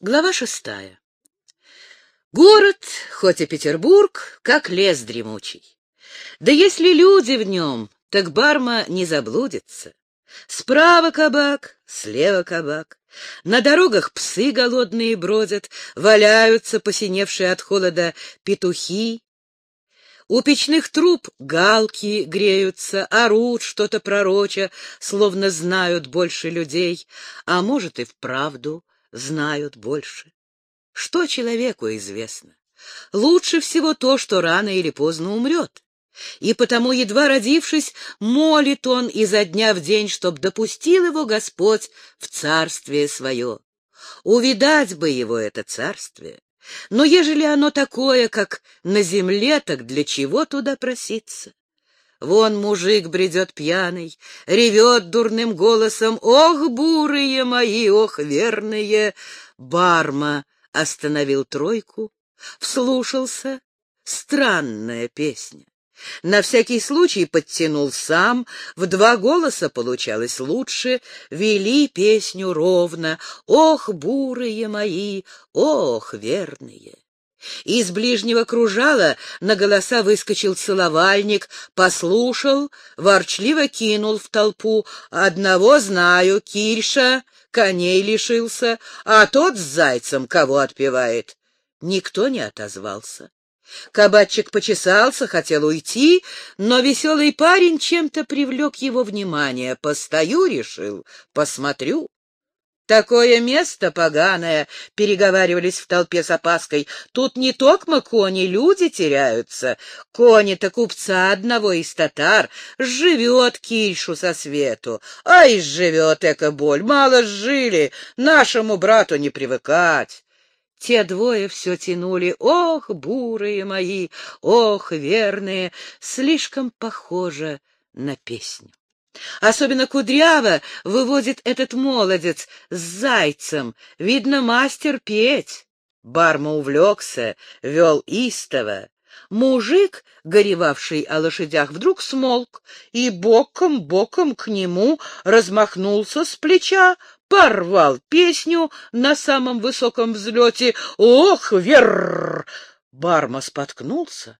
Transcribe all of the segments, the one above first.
Глава шестая. Город, хоть и Петербург, как лес дремучий. Да если люди в нем, так барма не заблудится. Справа кабак, слева кабак. На дорогах псы голодные бродят, валяются посиневшие от холода петухи. У печных труб галки греются, орут что-то пророча, словно знают больше людей, а может и вправду знают больше. Что человеку известно? Лучше всего то, что рано или поздно умрет. И потому, едва родившись, молит он изо дня в день, чтоб допустил его Господь в царствие свое. Увидать бы его это царствие. Но ежели оно такое, как на земле, так для чего туда проситься? Вон мужик бредет пьяный, ревет дурным голосом. Ох, бурые мои, ох, верные! Барма остановил тройку, вслушался. Странная песня. На всякий случай подтянул сам, в два голоса получалось лучше, вели песню ровно. Ох, бурые мои, ох, верные! Из ближнего кружала на голоса выскочил целовальник, послушал, ворчливо кинул в толпу. Одного знаю, Кирша коней лишился, а тот с зайцем кого отпевает. Никто не отозвался. Кабачик почесался, хотел уйти, но веселый парень чем-то привлек его внимание. Постою, решил, посмотрю. Такое место поганое, — переговаривались в толпе с опаской. Тут не токмо кони, люди теряются. Кони-то купца одного из татар живет кильшу со свету. Ай, живет эко боль, мало жили, нашему брату не привыкать. Те двое все тянули. Ох, бурые мои, ох, верные, слишком похоже на песню. Особенно кудряво выводит этот молодец с зайцем. Видно, мастер петь. Барма увлекся, вел истово. Мужик, горевавший о лошадях, вдруг смолк и боком-боком к нему размахнулся с плеча, порвал песню на самом высоком взлете. «Ох, вер!» Барма споткнулся,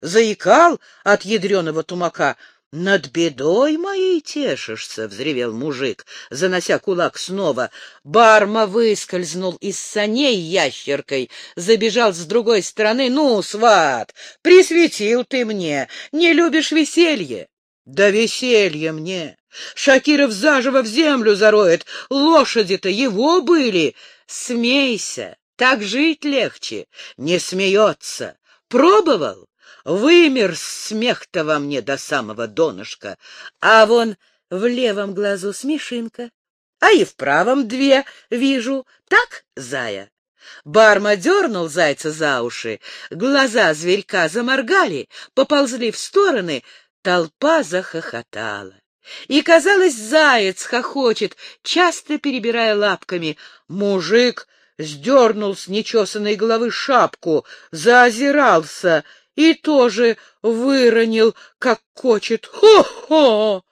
заикал от ядреного тумака. «Над бедой моей тешишься!» — взревел мужик, занося кулак снова. Барма выскользнул из саней ящеркой, забежал с другой стороны. «Ну, сват, присветил ты мне! Не любишь веселье?» «Да веселье мне! Шакиров заживо в землю зароет! Лошади-то его были! Смейся! Так жить легче! Не смеется! Пробовал? Вымер смех-то во мне до самого донышка, а вон в левом глазу смешинка, а и в правом две вижу. Так, зая? Барма дернул зайца за уши, глаза зверька заморгали, поползли в стороны, толпа захохотала. И, казалось, заяц хохочет, часто перебирая лапками. Мужик сдернул с нечесанной головы шапку, заозирался — и тоже выронил, как кочет. Хо-хо!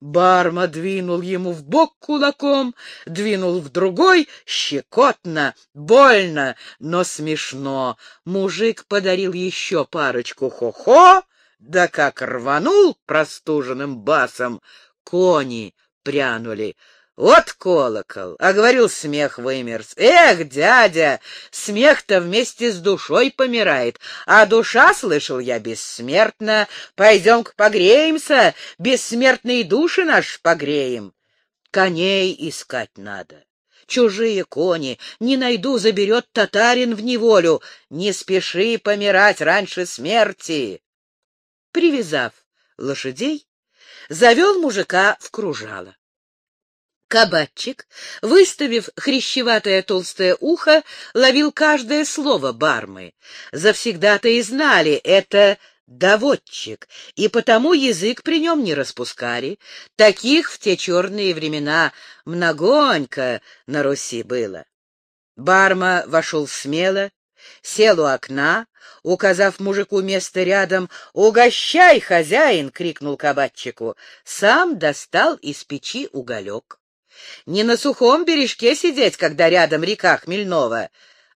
Барма двинул ему в бок кулаком, двинул в другой, щекотно, больно, но смешно. Мужик подарил еще парочку хо-хо, да как рванул простуженным басом, кони прянули. Вот колокол, а говорил, смех вымерз. Эх, дядя, смех-то вместе с душой помирает, а душа, слышал я, бессмертна. Пойдем-ка погреемся, бессмертные души наш погреем. Коней искать надо. Чужие кони, не найду, заберет татарин в неволю. Не спеши помирать раньше смерти. Привязав лошадей, завел мужика в кружало. Кабатчик, выставив хрящеватое толстое ухо, ловил каждое слово бармы. Завсегда-то и знали, это доводчик, и потому язык при нем не распускали. Таких в те черные времена многонько на Руси было. Барма вошел смело, сел у окна, указав мужику место рядом. «Угощай, хозяин!» — крикнул кабатчику. Сам достал из печи уголек. Не на сухом бережке сидеть, когда рядом река Хмельнова.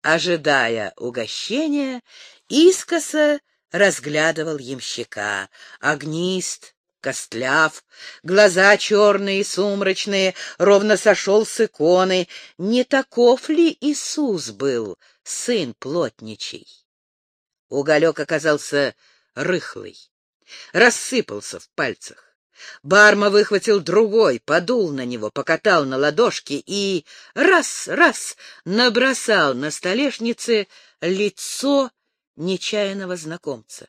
Ожидая угощения, искоса разглядывал ямщика. Огнист, костляв, глаза черные сумрачные, ровно сошел с иконы. Не таков ли Иисус был, сын плотничий? Уголек оказался рыхлый, рассыпался в пальцах. Барма выхватил другой, подул на него, покатал на ладошки и раз-раз набросал на столешнице лицо нечаянного знакомца.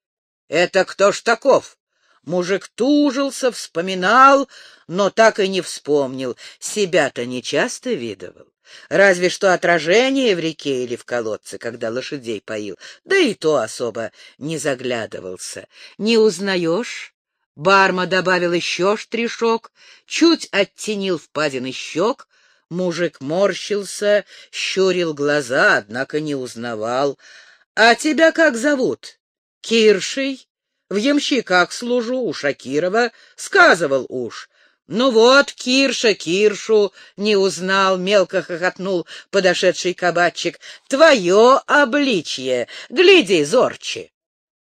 — Это кто ж таков? Мужик тужился, вспоминал, но так и не вспомнил. Себя-то нечасто видывал. Разве что отражение в реке или в колодце, когда лошадей поил, да и то особо не заглядывался. Не узнаешь? Барма добавил еще штришок, чуть оттенил впадины щек. Мужик морщился, щурил глаза, однако не узнавал. — А тебя как зовут? — Киршей. В ямщиках служу, у Шакирова. Сказывал уж. Ну вот, Кирша Киршу не узнал, мелко хохотнул подошедший кабачик. Твое обличье, гляди зорче.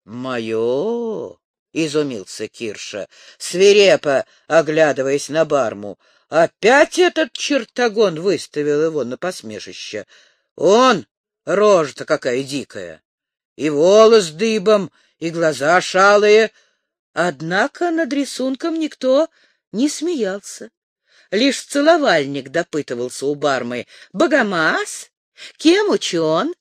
Мое, изумился Кирша, свирепо оглядываясь на барму. Опять этот чертогон выставил его на посмешище. Он, рожа-то какая дикая, и волос дыбом, и глаза шалые. Однако над рисунком никто не смеялся. Лишь целовальник допытывался у бармы. «Богомаз? Кем учен?»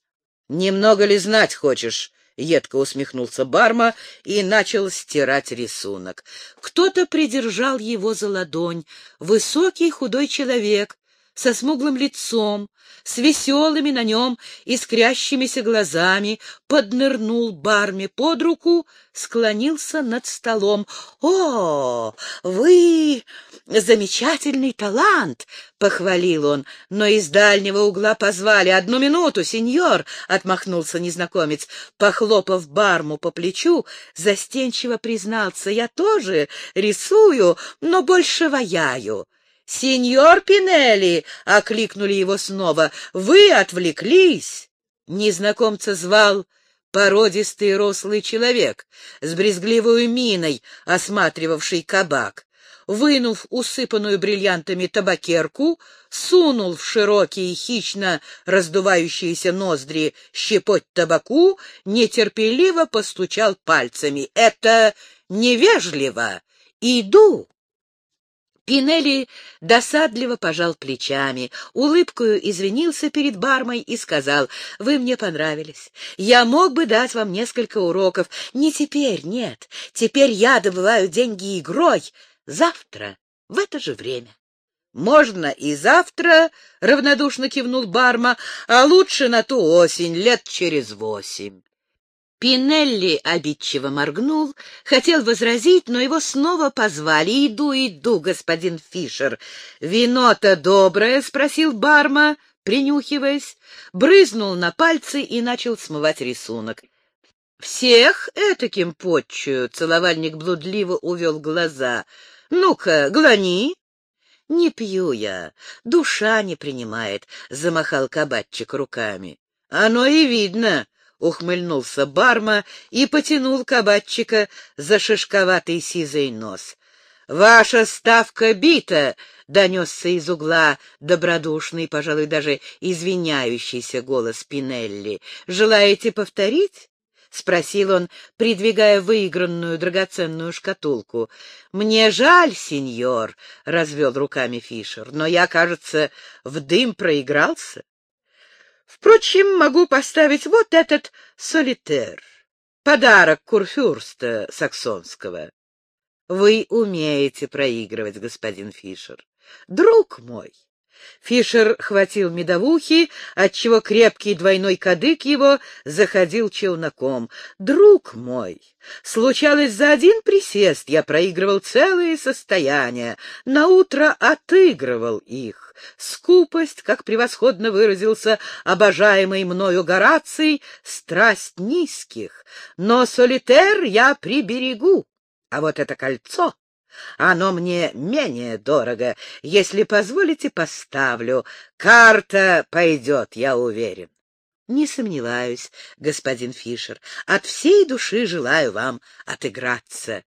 «Немного ли знать хочешь?» — едко усмехнулся Барма и начал стирать рисунок. Кто-то придержал его за ладонь. Высокий худой человек со смуглым лицом, с веселыми на нем искрящимися глазами, поднырнул барме под руку, склонился над столом. — О, вы замечательный талант! — похвалил он, но из дальнего угла позвали. — Одну минуту, сеньор! — отмахнулся незнакомец. Похлопав барму по плечу, застенчиво признался. — Я тоже рисую, но больше ваяю. «Сеньор Пинелли!» — окликнули его снова. «Вы отвлеклись!» Незнакомца звал породистый рослый человек с брезгливой миной, осматривавший кабак. Вынув усыпанную бриллиантами табакерку, сунул в широкие хищно раздувающиеся ноздри щепоть табаку, нетерпеливо постучал пальцами. «Это невежливо! Иду!» Пинелли досадливо пожал плечами, улыбкою извинился перед бармой и сказал, «Вы мне понравились. Я мог бы дать вам несколько уроков. Не теперь, нет. Теперь я добываю деньги игрой. Завтра, в это же время». «Можно и завтра», — равнодушно кивнул Барма, «а лучше на ту осень, лет через восемь». Пинелли обидчиво моргнул, хотел возразить, но его снова позвали. «Иду, иду, господин Фишер». «Вино-то доброе?» — спросил Барма, принюхиваясь, брызнул на пальцы и начал смывать рисунок. «Всех этаким подчую!» — целовальник блудливо увел глаза. «Ну-ка, глони!» «Не пью я, душа не принимает», — замахал кабачик руками. «Оно и видно», — ухмыльнулся Барма и потянул кабачика за шишковатый сизый нос. «Ваша ставка бита!» — донесся из угла добродушный, пожалуй, даже извиняющийся голос Пинелли. «Желаете повторить?» — спросил он, придвигая выигранную драгоценную шкатулку. — Мне жаль, сеньор, — развел руками Фишер, — но я, кажется, в дым проигрался. Впрочем, могу поставить вот этот солитер. Подарок курфюрста саксонского. Вы умеете проигрывать, господин Фишер. Друг мой, Фишер хватил медовухи, отчего крепкий двойной кадык его заходил челноком. «Друг мой, случалось за один присест, я проигрывал целые состояния, наутро отыгрывал их. Скупость, как превосходно выразился обожаемый мною Гораций, страсть низких, но солитер я приберегу, а вот это кольцо Оно мне менее дорого. Если позволите, поставлю. Карта пойдет, я уверен. Не сомневаюсь, господин Фишер. От всей души желаю вам отыграться.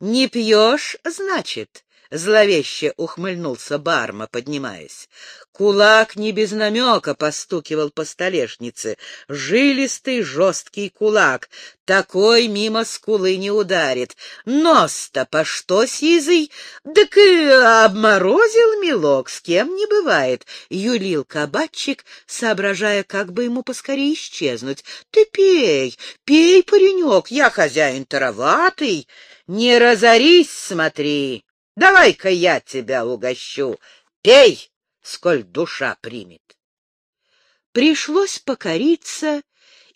Не пьешь, значит? Зловеще ухмыльнулся Барма, поднимаясь. Кулак не без намека постукивал по столешнице. Жилистый жесткий кулак. Такой мимо скулы не ударит. Нос-то по что сизый? Так и обморозил милок, с кем не бывает. Юлил кабачик, соображая, как бы ему поскорее исчезнуть. Ты пей, пей, паренек, я хозяин тароватый. Не разорись, смотри. Давай-ка я тебя угощу. Пей, сколь душа примет. Пришлось покориться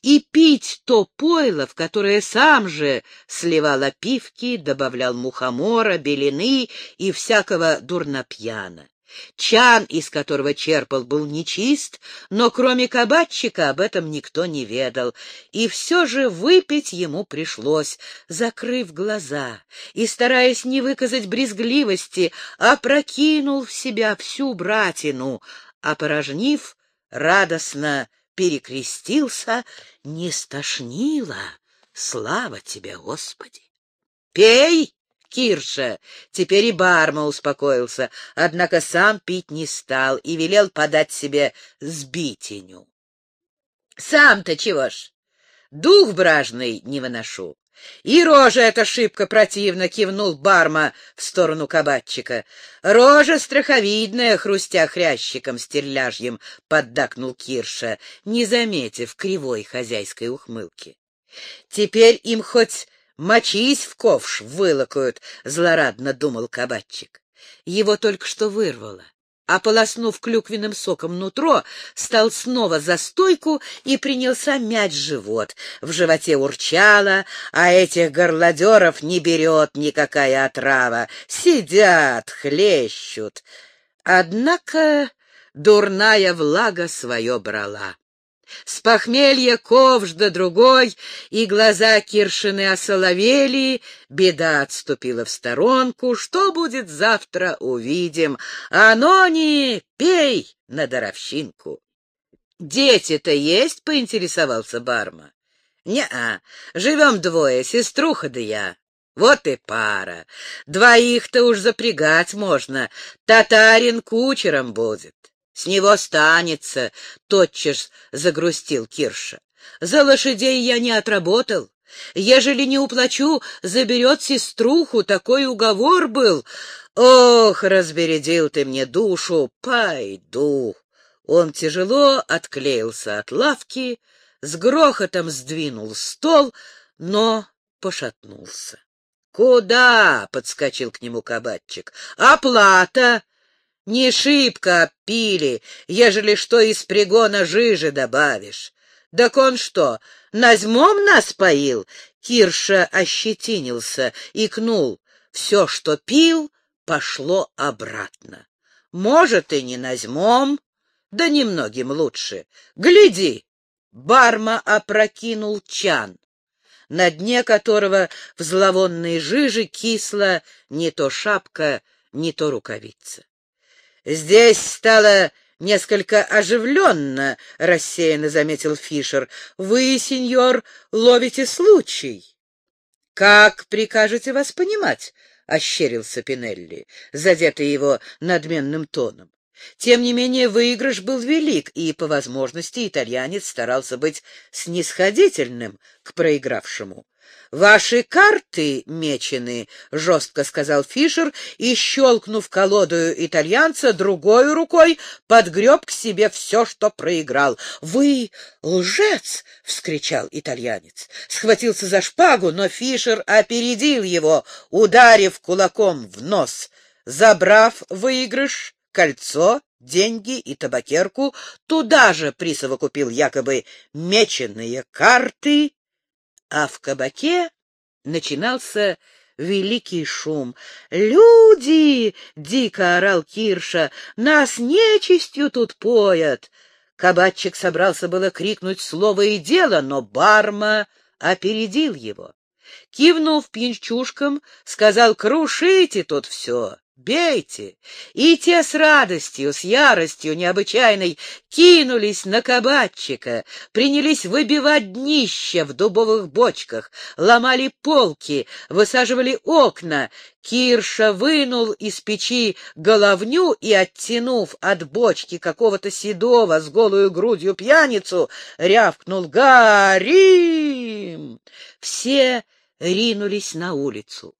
и пить то пойло, в которое сам же сливал опивки, добавлял мухомора, белины и всякого дурнопьяна. Чан, из которого черпал, был нечист, но кроме кабачика об этом никто не ведал, и все же выпить ему пришлось, закрыв глаза и, стараясь не выказать брезгливости, опрокинул в себя всю братину, опорожнив, радостно перекрестился, не стошнило. Слава тебе, Господи! «Пей!» Кирша. Теперь и Барма успокоился, однако сам пить не стал и велел подать себе сбитеню. Сам-то чего ж? Дух бражный не выношу. И рожа эта шибко противно кивнул Барма в сторону кабачика. Рожа страховидная, хрустя хрящиком стерляжьем, поддакнул Кирша, не заметив кривой хозяйской ухмылки. Теперь им хоть Мочись в ковш, вылокают, — злорадно думал кабачик. Его только что вырвало. Ополоснув клюквенным соком нутро, стал снова за стойку и принялся мять живот. В животе урчало, а этих горлодеров не берет никакая отрава. Сидят, хлещут. Однако дурная влага свое брала. С похмелья ковш да другой, и глаза Киршины осоловели, беда отступила в сторонку. Что будет завтра, увидим. Анони, пей на даровщинку. «Дети-то есть?» — поинтересовался Барма. «Не-а, живем двое, сеструха да я. Вот и пара. Двоих-то уж запрягать можно. Татарин кучером будет. С него станется, — тотчас загрустил Кирша. За лошадей я не отработал. Ежели не уплачу, заберет сеструху, такой уговор был. Ох, разбередил ты мне душу, пойду. Он тяжело отклеился от лавки, с грохотом сдвинул стол, но пошатнулся. «Куда?» — подскочил к нему кабачик. «Оплата!» Не шибко пили, ежели что из пригона жижи добавишь. Да он что, назьмом нас поил? Кирша ощетинился, икнул. Все, что пил, пошло обратно. Может, и не назьмом, да немногим лучше. Гляди! Барма опрокинул чан, на дне которого в зловонной жиже кисла не то шапка, не то рукавица. Здесь стало несколько оживленно, — рассеянно заметил Фишер. Вы, сеньор, ловите случай. Как прикажете вас понимать? — ощерился Пинелли, задетый его надменным тоном. Тем не менее, выигрыш был велик, и, по возможности, итальянец старался быть снисходительным к проигравшему. «Ваши карты мечены», — жестко сказал Фишер, и, щелкнув колодою итальянца, другой рукой подгреб к себе все, что проиграл. «Вы лжец!» — вскричал итальянец. Схватился за шпагу, но Фишер опередил его, ударив кулаком в нос. Забрав выигрыш, кольцо, деньги и табакерку, туда же присовокупил якобы меченые карты а в кабаке начинался великий шум. «Люди!» — дико орал Кирша. «Нас нечистью тут поят!» Кабачик собрался было крикнуть слово и дело, но Барма опередил его. Кивнув пьянчушкам, сказал «Крушите тут все!» Бейте!» И те с радостью, с яростью необычайной кинулись на кабачика, принялись выбивать днища в дубовых бочках, ломали полки, высаживали окна. Кирша вынул из печи головню и, оттянув от бочки какого-то седого с голую грудью пьяницу, рявкнул «Горим!» Все ринулись на улицу.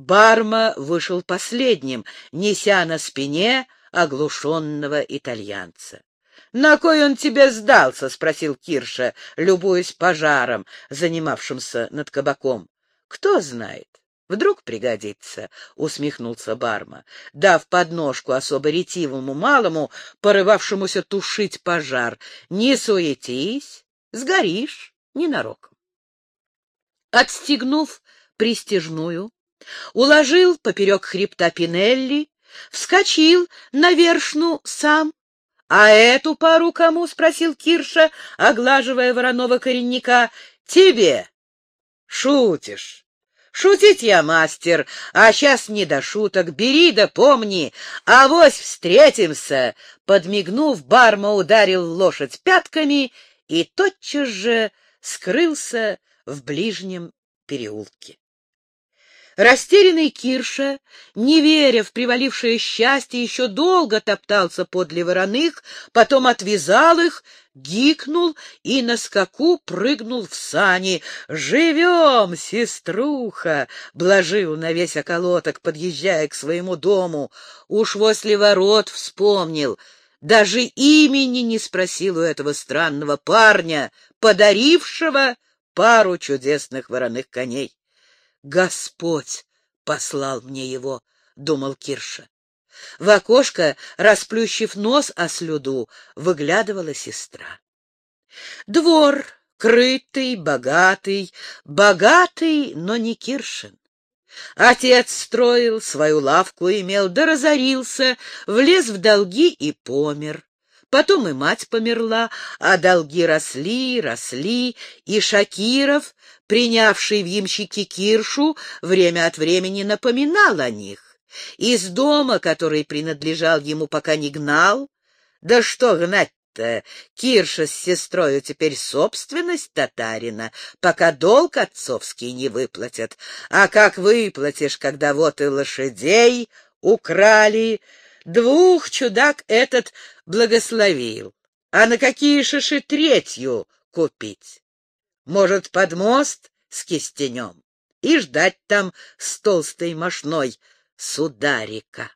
Барма вышел последним, неся на спине оглушенного итальянца. — На кой он тебе сдался? — спросил Кирша, любуясь пожаром, занимавшимся над кабаком. — Кто знает. Вдруг пригодится, — усмехнулся Барма, дав подножку особо ретивому малому, порывавшемуся тушить пожар. — Не суетись, сгоришь ненароком. Отстегнув пристежную, уложил поперек хребта Пинелли, вскочил на вершну сам. — А эту пару кому? — спросил Кирша, оглаживая вороного коренника. — Тебе. — Шутишь. Шутить я мастер, а сейчас не до шуток. Бери да помни, авось встретимся. Подмигнув, Барма ударил лошадь пятками и тотчас же скрылся в ближнем переулке. Растерянный Кирша, не веря в привалившее счастье, еще долго топтался подле вороных, потом отвязал их, гикнул и на скаку прыгнул в сани. «Живем, сеструха!» — блажил на весь околоток, подъезжая к своему дому. Уж возле ворот вспомнил. Даже имени не спросил у этого странного парня, подарившего пару чудесных вороных коней. Господь послал мне его, — думал Кирша. В окошко, расплющив нос о слюду, выглядывала сестра. Двор крытый, богатый, богатый, но не Киршин. Отец строил, свою лавку имел, да разорился, влез в долги и помер. Потом и мать померла, а долги росли, росли, и Шакиров, принявший в ямщики Киршу, время от времени напоминал о них. Из дома, который принадлежал ему, пока не гнал. Да что гнать-то? Кирша с сестрою теперь собственность татарина, пока долг отцовский не выплатят. А как выплатишь, когда вот и лошадей украли, Двух чудак этот благословил. А на какие шиши третью купить? Может, под мост с кистенем и ждать там с толстой мошной сударика.